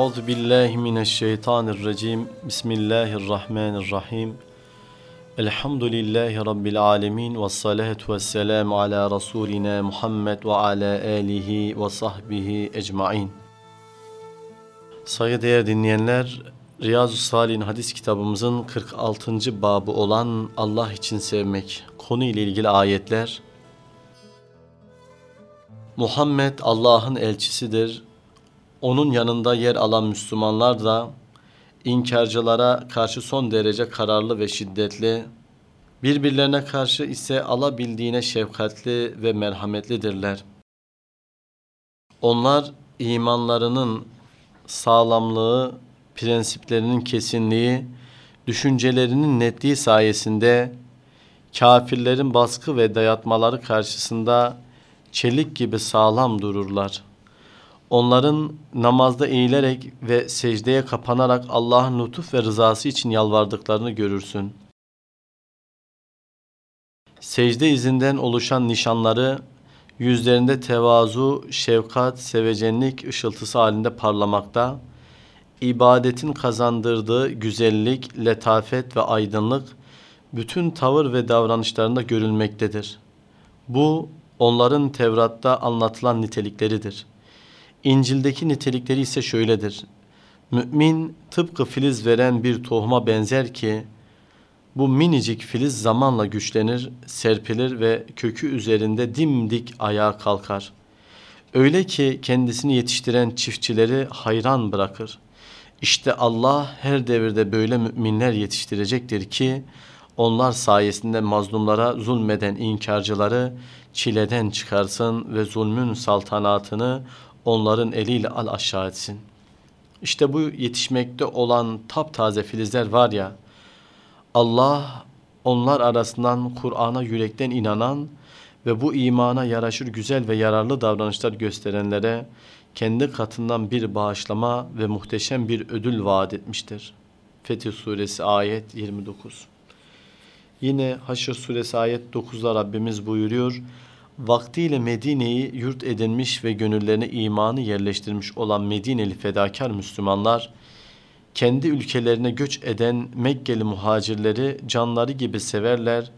Euzu billahi mineşşeytanirracim. Bismillahirrahmanirrahim. Elhamdülillahi rabbil alamin ve salatu vesselam ala rasulina Muhammed ve ala alihi ve sahbihi ecmaîn. Saygıdeğer dinleyenler, Riyazu Salih'in hadis kitabımızın 46. babı olan Allah için sevmek konu ile ilgili ayetler Muhammed Allah'ın elçisidir. Onun yanında yer alan Müslümanlar da inkarcılara karşı son derece kararlı ve şiddetli, birbirlerine karşı ise alabildiğine şefkatli ve merhametlidirler. Onlar imanlarının sağlamlığı, prensiplerinin kesinliği, düşüncelerinin netliği sayesinde kafirlerin baskı ve dayatmaları karşısında çelik gibi sağlam dururlar. Onların namazda eğilerek ve secdeye kapanarak Allah'ın lütuf ve rızası için yalvardıklarını görürsün. Secde izinden oluşan nişanları yüzlerinde tevazu, şefkat, sevecenlik ışıltısı halinde parlamakta, ibadetin kazandırdığı güzellik, letafet ve aydınlık bütün tavır ve davranışlarında görülmektedir. Bu onların Tevrat'ta anlatılan nitelikleridir. İncil'deki nitelikleri ise şöyledir. Mümin tıpkı filiz veren bir tohuma benzer ki bu minicik filiz zamanla güçlenir, serpilir ve kökü üzerinde dimdik ayağa kalkar. Öyle ki kendisini yetiştiren çiftçileri hayran bırakır. İşte Allah her devirde böyle müminler yetiştirecektir ki onlar sayesinde mazlumlara zulmeden inkarcıları çileden çıkarsın ve zulmün saltanatını onların eliyle al aşağı etsin. İşte bu yetişmekte olan taptaze filizler var ya, Allah onlar arasından Kur'an'a yürekten inanan ve bu imana yaraşır güzel ve yararlı davranışlar gösterenlere kendi katından bir bağışlama ve muhteşem bir ödül vaat etmiştir. Fetih Suresi ayet 29 Yine Haşr Suresi ayet 9'da Rabbimiz buyuruyor. Vaktiyle Medine'yi yurt edinmiş ve gönüllerine imanı yerleştirmiş olan Medineli fedakar Müslümanlar, kendi ülkelerine göç eden Mekkeli muhacirleri canları gibi severler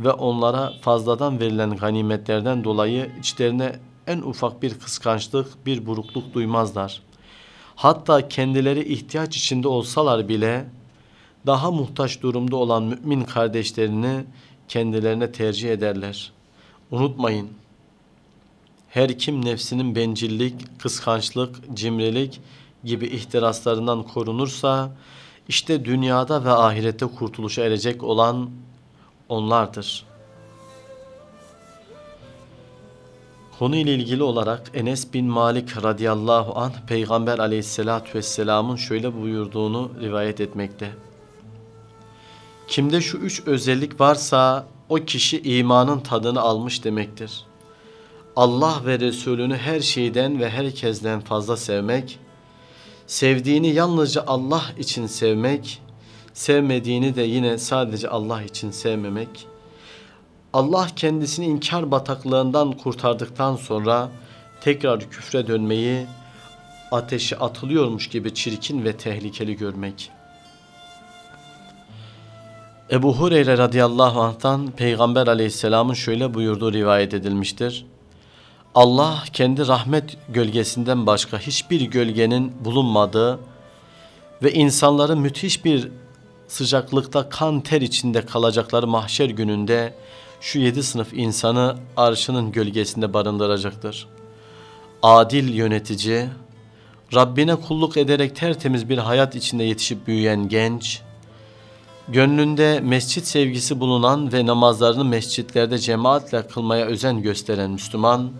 ve onlara fazladan verilen ganimetlerden dolayı içlerine en ufak bir kıskançlık, bir burukluk duymazlar. Hatta kendileri ihtiyaç içinde olsalar bile daha muhtaç durumda olan mümin kardeşlerini kendilerine tercih ederler. Unutmayın, her kim nefsinin bencillik, kıskançlık, cimrilik gibi ihtiraslarından korunursa, işte dünyada ve ahirette kurtuluşa erecek olan onlardır. Konu ile ilgili olarak Enes bin Malik radıyallahu anh Peygamber aleyhissalatü vesselamın şöyle buyurduğunu rivayet etmekte. Kimde şu üç özellik varsa o kişi imanın tadını almış demektir. Allah ve Resulünü her şeyden ve herkesten fazla sevmek, sevdiğini yalnızca Allah için sevmek, sevmediğini de yine sadece Allah için sevmemek, Allah kendisini inkar bataklığından kurtardıktan sonra tekrar küfre dönmeyi, ateşe atılıyormuş gibi çirkin ve tehlikeli görmek.'' Ebu Hureyre radıyallahu anh'tan Peygamber aleyhisselamın şöyle buyurduğu rivayet edilmiştir. Allah kendi rahmet gölgesinden başka hiçbir gölgenin bulunmadığı ve insanların müthiş bir sıcaklıkta kan ter içinde kalacakları mahşer gününde şu yedi sınıf insanı arşının gölgesinde barındıracaktır. Adil yönetici, Rabbine kulluk ederek tertemiz bir hayat içinde yetişip büyüyen genç, Gönlünde mescit sevgisi bulunan ve namazlarını mescitlerde cemaatle kılmaya özen gösteren Müslüman,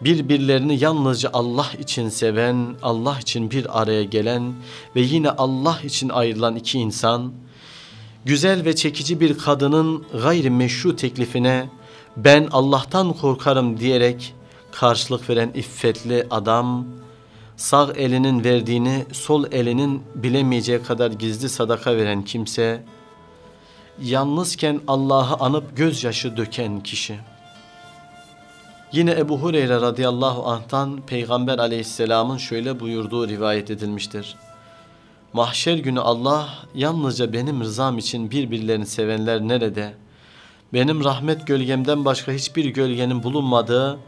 birbirlerini yalnızca Allah için seven, Allah için bir araya gelen ve yine Allah için ayrılan iki insan, güzel ve çekici bir kadının gayri meşru teklifine ben Allah'tan korkarım diyerek karşılık veren iffetli adam, sağ elinin verdiğini sol elinin bilemeyeceği kadar gizli sadaka veren kimse, yalnızken Allah'ı anıp gözyaşı döken kişi. Yine Ebu Hureyre radıyallahu anh'tan Peygamber aleyhisselamın şöyle buyurduğu rivayet edilmiştir. Mahşer günü Allah yalnızca benim rızam için birbirlerini sevenler nerede? Benim rahmet gölgemden başka hiçbir gölgenin bulunmadığı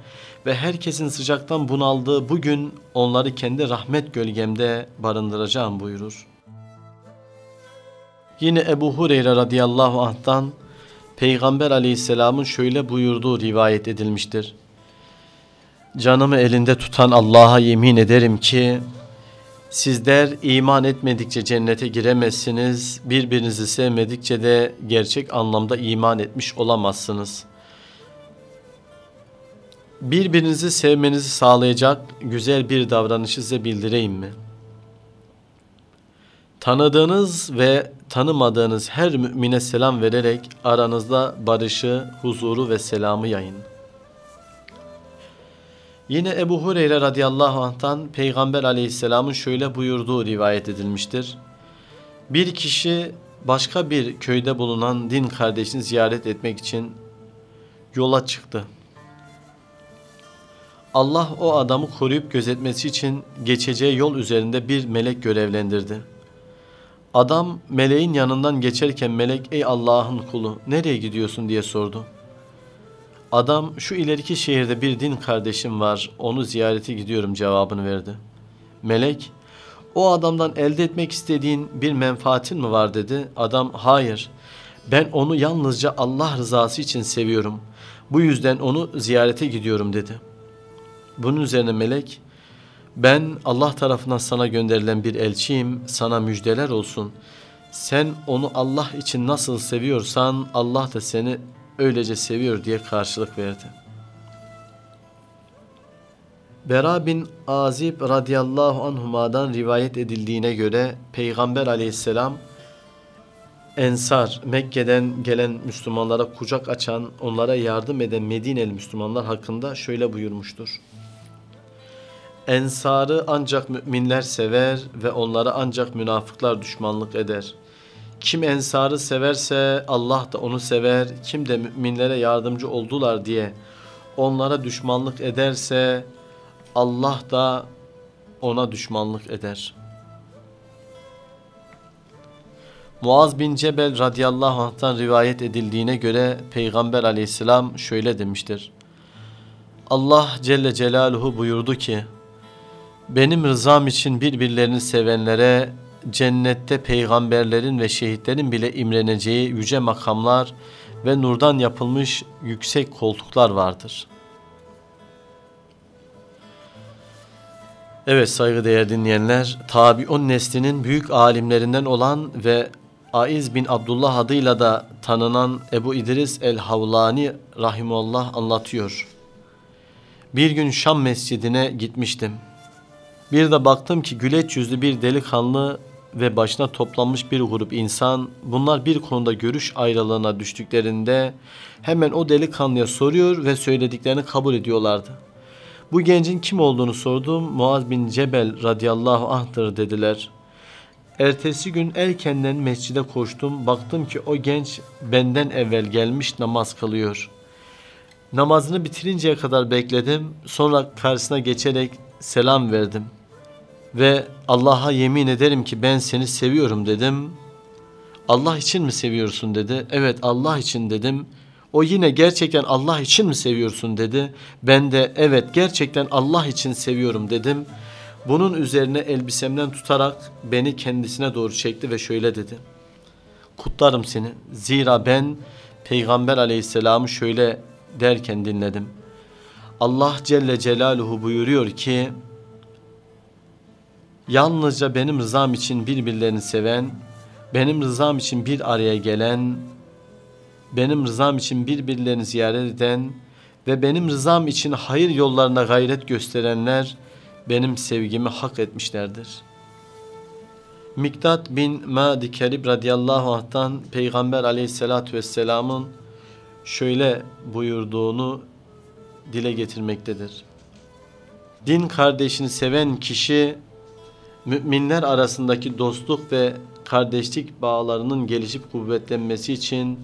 ve herkesin sıcaktan bunaldığı bugün onları kendi rahmet gölgemde barındıracağım buyurur. Yine Ebu Hureyre radıyallahu anh'tan Peygamber aleyhisselamın şöyle buyurduğu rivayet edilmiştir. Canımı elinde tutan Allah'a yemin ederim ki sizler iman etmedikçe cennete giremezsiniz, birbirinizi sevmedikçe de gerçek anlamda iman etmiş olamazsınız. Birbirinizi sevmenizi sağlayacak güzel bir davranışı size bildireyim mi? Tanıdığınız ve tanımadığınız her mümine selam vererek aranızda barışı, huzuru ve selamı yayın. Yine Ebu Hureyre radıyallahu anh'tan Peygamber aleyhisselamın şöyle buyurduğu rivayet edilmiştir. Bir kişi başka bir köyde bulunan din kardeşini ziyaret etmek için yola çıktı. Allah o adamı koruyup gözetmesi için geçeceği yol üzerinde bir melek görevlendirdi. Adam meleğin yanından geçerken melek ey Allah'ın kulu nereye gidiyorsun diye sordu. Adam şu ileriki şehirde bir din kardeşim var onu ziyarete gidiyorum cevabını verdi. Melek o adamdan elde etmek istediğin bir menfaatin mi var dedi. Adam hayır ben onu yalnızca Allah rızası için seviyorum. Bu yüzden onu ziyarete gidiyorum dedi. Bunun üzerine melek ben Allah tarafından sana gönderilen bir elçiyim sana müjdeler olsun. Sen onu Allah için nasıl seviyorsan Allah da seni öylece seviyor diye karşılık verdi. Bera bin Azib radıyallahu anhuma'dan rivayet edildiğine göre Peygamber aleyhisselam Ensar, Mekke'den gelen Müslümanlara kucak açan, onlara yardım eden Medineli Müslümanlar hakkında şöyle buyurmuştur. Ensarı ancak müminler sever ve onlara ancak münafıklar düşmanlık eder.'' Kim ensarı severse Allah da onu sever. Kim de müminlere yardımcı oldular diye onlara düşmanlık ederse Allah da ona düşmanlık eder. Muaz bin Cebel radıyallahu anh'tan rivayet edildiğine göre Peygamber aleyhisselam şöyle demiştir. Allah Celle Celaluhu buyurdu ki, benim rızam için birbirlerini sevenlere cennette peygamberlerin ve şehitlerin bile imreneceği yüce makamlar ve nurdan yapılmış yüksek koltuklar vardır. Evet saygıdeğer dinleyenler, Tabi'un neslinin büyük alimlerinden olan ve Aiz bin Abdullah adıyla da tanınan Ebu İdris el-Havlani rahimullah anlatıyor. Bir gün Şam mescidine gitmiştim. Bir de baktım ki güleç yüzlü bir delikanlı ve başına toplanmış bir grup insan bunlar bir konuda görüş ayrılığına düştüklerinde hemen o delikanlıya soruyor ve söylediklerini kabul ediyorlardı. Bu gencin kim olduğunu sordum. Muaz bin Cebel radıyallahu anh'tır dediler. Ertesi gün erkenden mescide koştum. Baktım ki o genç benden evvel gelmiş namaz kılıyor. Namazını bitirinceye kadar bekledim. Sonra karşısına geçerek selam verdim.'' Ve Allah'a yemin ederim ki ben seni seviyorum dedim. Allah için mi seviyorsun dedi. Evet Allah için dedim. O yine gerçekten Allah için mi seviyorsun dedi. Ben de evet gerçekten Allah için seviyorum dedim. Bunun üzerine elbisemden tutarak beni kendisine doğru çekti ve şöyle dedi. Kutlarım seni. Zira ben Peygamber aleyhisselamı şöyle derken dinledim. Allah Celle Celaluhu buyuruyor ki Yalnızca benim rızam için birbirlerini seven, benim rızam için bir araya gelen, benim rızam için birbirlerini ziyaret eden ve benim rızam için hayır yollarına gayret gösterenler benim sevgimi hak etmişlerdir. Miktat bin Madi Kerib radıyallahu anh'tan Peygamber aleyhissalatü vesselamın şöyle buyurduğunu dile getirmektedir. Din kardeşini seven kişi müminler arasındaki dostluk ve kardeşlik bağlarının gelişip kuvvetlenmesi için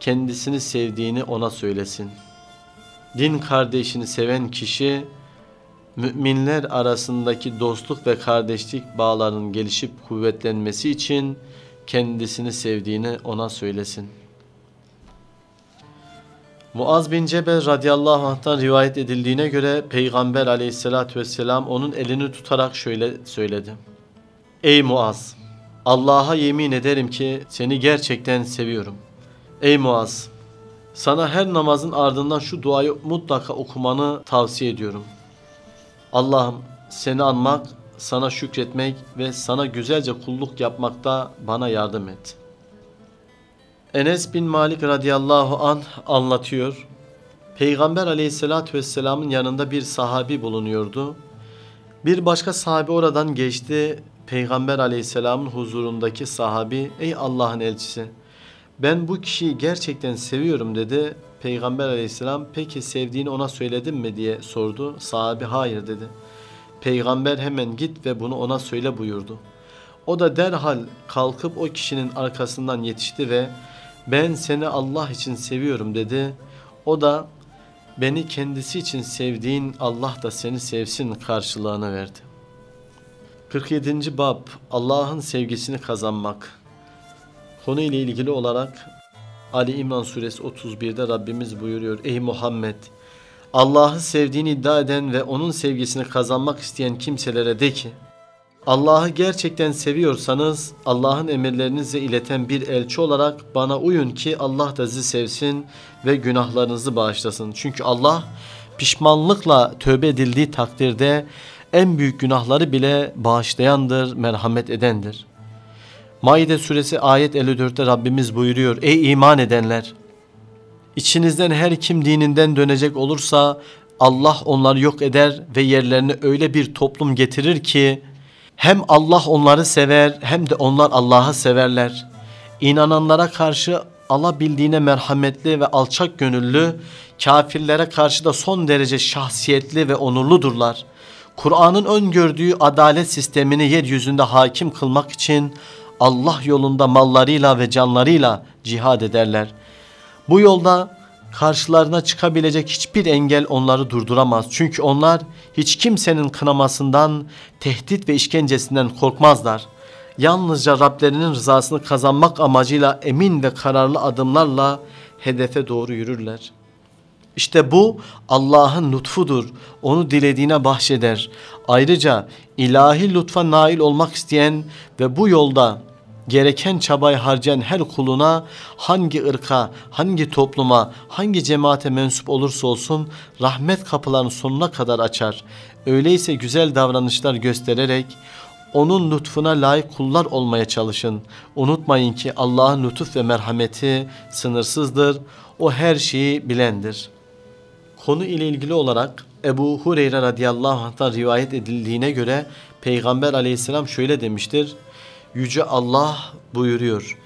kendisini sevdiğini ona söylesin. din kardeşini seven kişi müminler arasındaki dostluk ve kardeşlik bağlarının gelişip kuvvetlenmesi için kendisini sevdiğini ona söylesin. Muaz bin Cebel radıyallahu anh'tan rivayet edildiğine göre Peygamber aleyhissalatü vesselam onun elini tutarak şöyle söyledi. Ey Muaz! Allah'a yemin ederim ki seni gerçekten seviyorum. Ey Muaz! Sana her namazın ardından şu duayı mutlaka okumanı tavsiye ediyorum. Allah'ım seni anmak, sana şükretmek ve sana güzelce kulluk yapmakta bana yardım et. Enes bin Malik radıyallahu an anlatıyor. Peygamber aleyhissalatü vesselamın yanında bir sahabi bulunuyordu. Bir başka sahabi oradan geçti. Peygamber aleyhisselamın huzurundaki sahabi, ey Allah'ın elçisi ben bu kişiyi gerçekten seviyorum dedi. Peygamber aleyhisselam peki sevdiğini ona söyledin mi diye sordu. Sahabi hayır dedi. Peygamber hemen git ve bunu ona söyle buyurdu. O da derhal kalkıp o kişinin arkasından yetişti ve ben seni Allah için seviyorum dedi. O da beni kendisi için sevdiğin Allah da seni sevsin karşılığını verdi. 47. Bab Allah'ın sevgisini kazanmak Konu ile ilgili olarak Ali İmran suresi 31'de Rabbimiz buyuruyor. Ey Muhammed! Allah'ı sevdiğini iddia eden ve onun sevgisini kazanmak isteyen kimselere de ki Allah'ı gerçekten seviyorsanız Allah'ın emirlerinizi ileten bir elçi olarak bana uyun ki Allah da sizi sevsin ve günahlarınızı bağışlasın. Çünkü Allah pişmanlıkla tövbe edildiği takdirde en büyük günahları bile bağışlayandır, merhamet edendir. Maide suresi ayet 54'te Rabbimiz buyuruyor. Ey iman edenler! İçinizden her kim dininden dönecek olursa Allah onları yok eder ve yerlerine öyle bir toplum getirir ki hem Allah onları sever hem de onlar Allah'ı severler. İnananlara karşı alabildiğine merhametli ve alçak gönüllü, kafirlere karşı da son derece şahsiyetli ve onurludurlar. Kur'an'ın öngördüğü adalet sistemini yeryüzünde hakim kılmak için Allah yolunda mallarıyla ve canlarıyla cihad ederler. Bu yolda karşılarına çıkabilecek hiçbir engel onları durduramaz. Çünkü onlar hiç kimsenin kınamasından, tehdit ve işkencesinden korkmazlar. Yalnızca Rablerinin rızasını kazanmak amacıyla emin ve kararlı adımlarla hedefe doğru yürürler. İşte bu Allah'ın lütfudur. Onu dilediğine bahşeder. Ayrıca ilahi lütfa nail olmak isteyen ve bu yolda gereken çabayı harcayan her kuluna hangi ırka, hangi topluma, hangi cemaate mensup olursa olsun rahmet kapılarını sonuna kadar açar. Öyleyse güzel davranışlar göstererek onun lütfuna layık kullar olmaya çalışın. Unutmayın ki Allah'ın lütuf ve merhameti sınırsızdır. O her şeyi bilendir. Konu ile ilgili olarak Ebu Hureyre radıyallahu anh'tan rivayet edildiğine göre Peygamber aleyhisselam şöyle demiştir. Yüce Allah buyuruyor.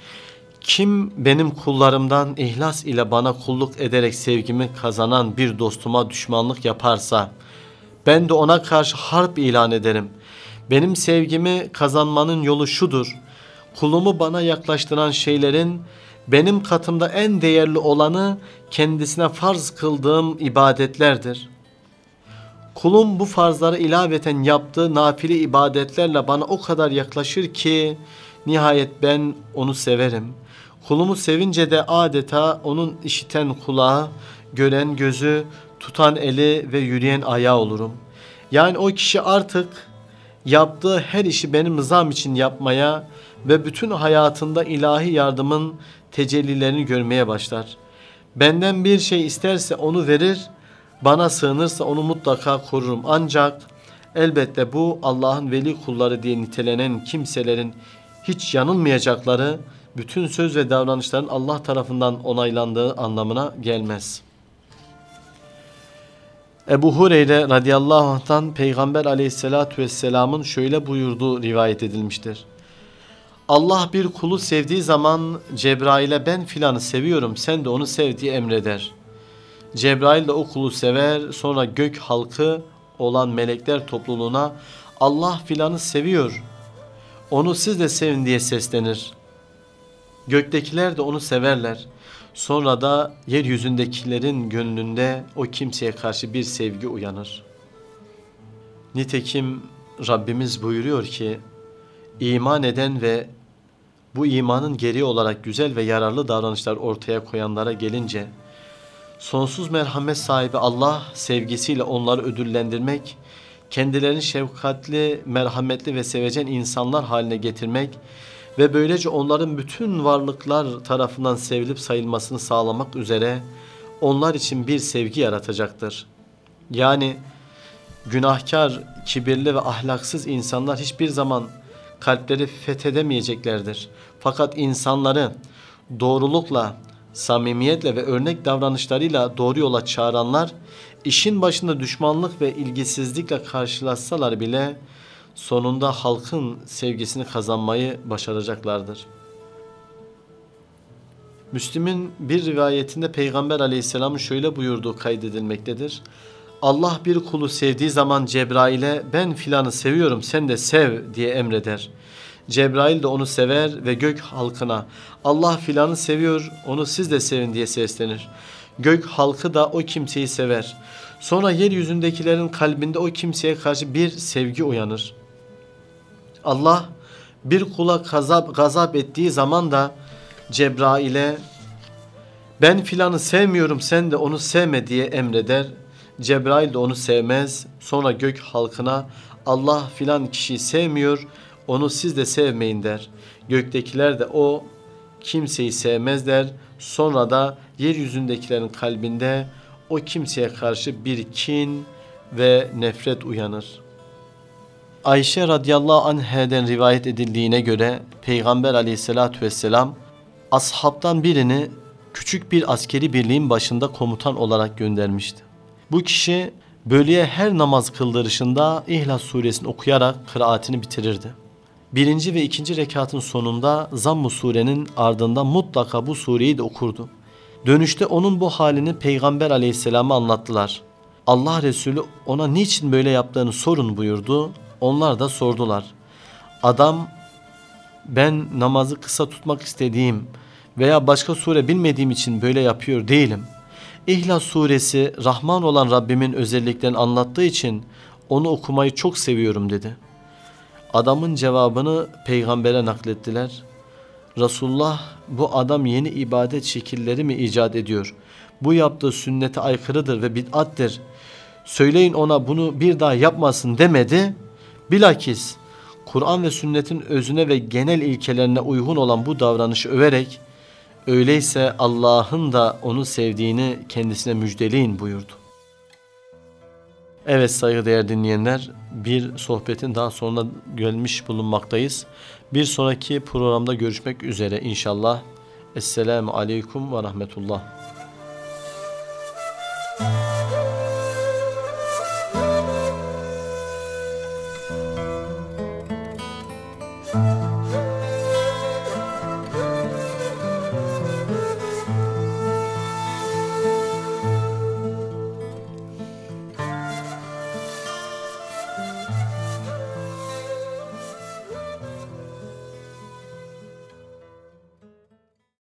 Kim benim kullarımdan ihlas ile bana kulluk ederek sevgimi kazanan bir dostuma düşmanlık yaparsa ben de ona karşı harp ilan ederim. Benim sevgimi kazanmanın yolu şudur. Kulumu bana yaklaştıran şeylerin benim katımda en değerli olanı kendisine farz kıldığım ibadetlerdir.'' Kulum bu farzları ilaveten yaptığı nafile ibadetlerle bana o kadar yaklaşır ki nihayet ben onu severim. Kulumu sevince de adeta onun işiten kulağı, gören gözü, tutan eli ve yürüyen ayağı olurum. Yani o kişi artık yaptığı her işi benim rızam için yapmaya ve bütün hayatında ilahi yardımın tecellilerini görmeye başlar. Benden bir şey isterse onu verir bana sığınırsa onu mutlaka korurum. Ancak elbette bu Allah'ın veli kulları diye nitelenen kimselerin hiç yanılmayacakları, bütün söz ve davranışların Allah tarafından onaylandığı anlamına gelmez. Ebu Hureyre radıyallahu anh'tan Peygamber aleyhissalatü vesselamın şöyle buyurduğu rivayet edilmiştir. Allah bir kulu sevdiği zaman Cebrail'e ben filanı seviyorum sen de onu sev diye emreder. Cebrail de o kulu sever sonra gök halkı olan melekler topluluğuna Allah filanı seviyor. Onu siz de sevin diye seslenir. Göktekiler de onu severler. Sonra da yeryüzündekilerin gönlünde o kimseye karşı bir sevgi uyanır. Nitekim Rabbimiz buyuruyor ki iman eden ve bu imanın geri olarak güzel ve yararlı davranışlar ortaya koyanlara gelince sonsuz merhamet sahibi Allah sevgisiyle onları ödüllendirmek, kendilerini şefkatli, merhametli ve sevecen insanlar haline getirmek ve böylece onların bütün varlıklar tarafından sevilip sayılmasını sağlamak üzere onlar için bir sevgi yaratacaktır. Yani günahkar, kibirli ve ahlaksız insanlar hiçbir zaman kalpleri fethedemeyeceklerdir. Fakat insanları doğrulukla, samimiyetle ve örnek davranışlarıyla doğru yola çağıranlar işin başında düşmanlık ve ilgisizlikle karşılaşsalar bile sonunda halkın sevgisini kazanmayı başaracaklardır. Müslim'in bir rivayetinde Peygamber aleyhisselamın şöyle buyurduğu kaydedilmektedir. Allah bir kulu sevdiği zaman Cebrail'e ben filanı seviyorum sen de sev diye emreder. Cebrail de onu sever ve gök halkına Allah filanı seviyor onu siz de sevin diye seslenir. Gök halkı da o kimseyi sever. Sonra yeryüzündekilerin kalbinde o kimseye karşı bir sevgi uyanır. Allah bir kula gazap, gazap ettiği zaman da Cebrail'e ben filanı sevmiyorum sen de onu sevme diye emreder. Cebrail de onu sevmez. Sonra gök halkına Allah filan kişiyi sevmiyor onu siz de sevmeyin der. Göktekiler de o kimseyi sevmezler. Sonra da yeryüzündekilerin kalbinde o kimseye karşı bir kin ve nefret uyanır. Ayşe radıyallahu anh'den rivayet edildiğine göre Peygamber aleyhissalatü vesselam ashabtan birini küçük bir askeri birliğin başında komutan olarak göndermişti. Bu kişi bölüye her namaz kıldırışında İhlas suresini okuyarak kıraatini bitirirdi. Birinci ve ikinci rekatın sonunda Zammu surenin ardından mutlaka bu sureyi de okurdu. Dönüşte onun bu halini Peygamber aleyhisselama anlattılar. Allah Resulü ona niçin böyle yaptığını sorun buyurdu. Onlar da sordular. Adam ben namazı kısa tutmak istediğim veya başka sure bilmediğim için böyle yapıyor değilim. İhlas suresi Rahman olan Rabbimin özelliklerini anlattığı için onu okumayı çok seviyorum dedi. Adamın cevabını peygambere naklettiler. Resulullah bu adam yeni ibadet şekilleri mi icat ediyor? Bu yaptığı sünnete aykırıdır ve bid'attir. Söyleyin ona bunu bir daha yapmasın demedi. Bilakis Kur'an ve sünnetin özüne ve genel ilkelerine uygun olan bu davranışı överek öyleyse Allah'ın da onu sevdiğini kendisine müjdeleyin buyurdu. Evet saygıdeğer dinleyenler bir sohbetin daha sonra gelmiş bulunmaktayız. Bir sonraki programda görüşmek üzere inşallah. Esselamu Aleyküm ve Rahmetullah.